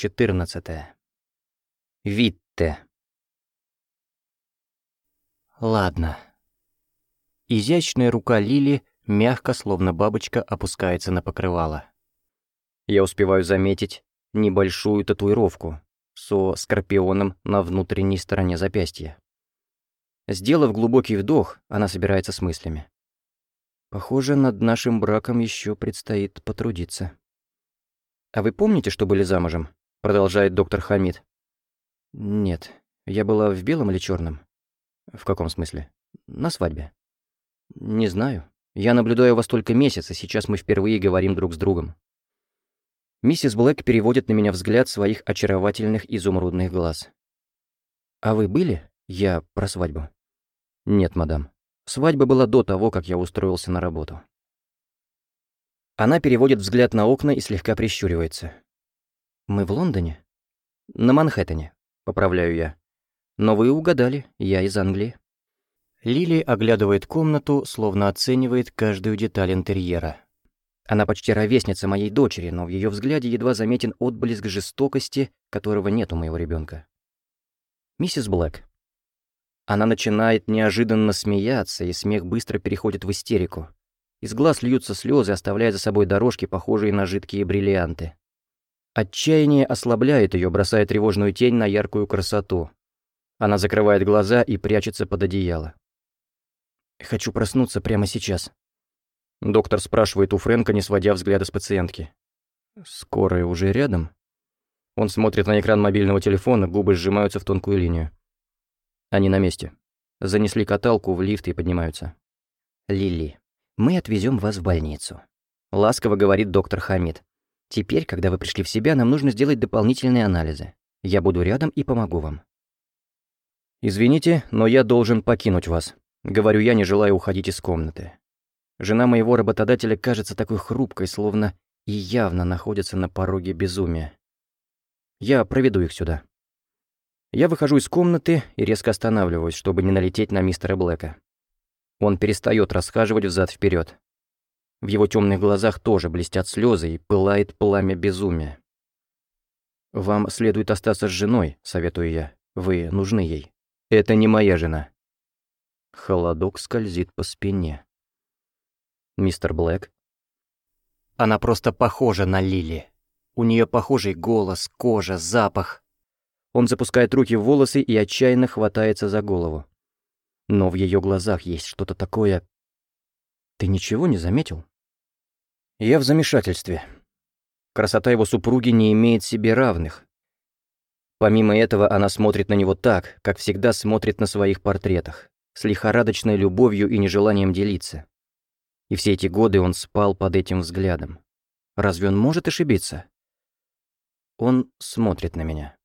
14. Витте. Ладно. Изящная рука Лили мягко, словно бабочка, опускается на покрывало. Я успеваю заметить небольшую татуировку со скорпионом на внутренней стороне запястья. Сделав глубокий вдох, она собирается с мыслями. Похоже, над нашим браком еще предстоит потрудиться. «А вы помните, что были замужем?» — продолжает доктор Хамид. «Нет. Я была в белом или черном? «В каком смысле?» «На свадьбе». «Не знаю. Я наблюдаю вас только месяц, и сейчас мы впервые говорим друг с другом». Миссис Блэк переводит на меня взгляд своих очаровательных изумрудных глаз. «А вы были? Я про свадьбу». «Нет, мадам. Свадьба была до того, как я устроился на работу». Она переводит взгляд на окна и слегка прищуривается. «Мы в Лондоне?» «На Манхэттене», — поправляю я. «Но вы угадали, я из Англии». Лили оглядывает комнату, словно оценивает каждую деталь интерьера. Она почти ровесница моей дочери, но в ее взгляде едва заметен отблеск жестокости, которого нет у моего ребенка. Миссис Блэк. Она начинает неожиданно смеяться, и смех быстро переходит в истерику. Из глаз льются слезы, оставляя за собой дорожки, похожие на жидкие бриллианты. Отчаяние ослабляет ее, бросая тревожную тень на яркую красоту. Она закрывает глаза и прячется под одеяло. «Хочу проснуться прямо сейчас». Доктор спрашивает у Фрэнка, не сводя взгляда с пациентки. «Скорая уже рядом?» Он смотрит на экран мобильного телефона, губы сжимаются в тонкую линию. Они на месте. Занесли каталку в лифт и поднимаются. Лили. Мы отвезем вас в больницу», — ласково говорит доктор Хамид. «Теперь, когда вы пришли в себя, нам нужно сделать дополнительные анализы. Я буду рядом и помогу вам». «Извините, но я должен покинуть вас», — говорю я, не желая уходить из комнаты. Жена моего работодателя кажется такой хрупкой, словно и явно находится на пороге безумия. Я проведу их сюда. Я выхожу из комнаты и резко останавливаюсь, чтобы не налететь на мистера Блэка. Он перестает расхаживать взад вперед. В его темных глазах тоже блестят слезы и пылает пламя безумия. «Вам следует остаться с женой», — советую я. «Вы нужны ей. Это не моя жена». Холодок скользит по спине. «Мистер Блэк?» Она просто похожа на Лили. У нее похожий голос, кожа, запах. Он запускает руки в волосы и отчаянно хватается за голову. Но в ее глазах есть что-то такое... Ты ничего не заметил? Я в замешательстве. Красота его супруги не имеет себе равных. Помимо этого, она смотрит на него так, как всегда смотрит на своих портретах, с лихорадочной любовью и нежеланием делиться. И все эти годы он спал под этим взглядом. Разве он может ошибиться? Он смотрит на меня.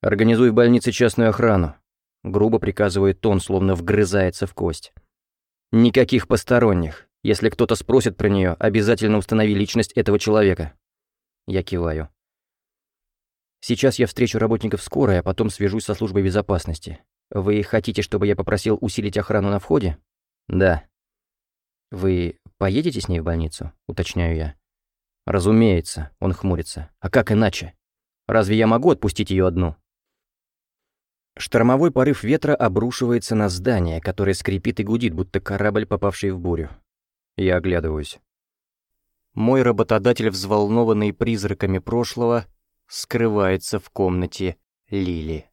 «Организуй в больнице частную охрану. Грубо приказывает тон, словно вгрызается в кость. Никаких посторонних. Если кто-то спросит про нее, обязательно установи личность этого человека. Я киваю. Сейчас я встречу работников скорой, а потом свяжусь со службой безопасности. Вы хотите, чтобы я попросил усилить охрану на входе? Да. Вы поедете с ней в больницу? Уточняю я. Разумеется, он хмурится. А как иначе? Разве я могу отпустить ее одну? Штормовой порыв ветра обрушивается на здание, которое скрипит и гудит, будто корабль, попавший в бурю. Я оглядываюсь. Мой работодатель, взволнованный призраками прошлого, скрывается в комнате Лили.